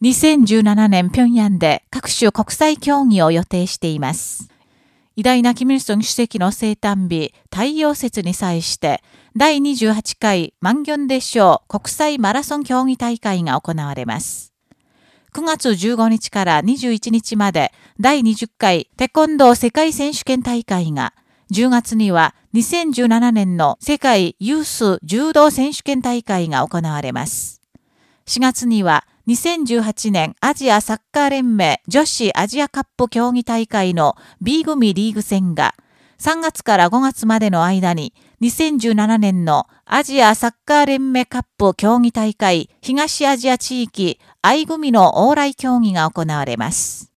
2017年平壌で各種国際競技を予定しています。偉大なキム・イルソン主席の生誕日、太陽節に際して、第28回万元で賞国際マラソン競技大会が行われます。9月15日から21日まで第20回テコンドー世界選手権大会が、10月には2017年の世界ユース柔道選手権大会が行われます。4月には2018年アジアサッカー連盟女子アジアカップ競技大会の B 組リーグ戦が3月から5月までの間に2017年のアジアサッカー連盟カップ競技大会東アジア地域 I 組の往来競技が行われます。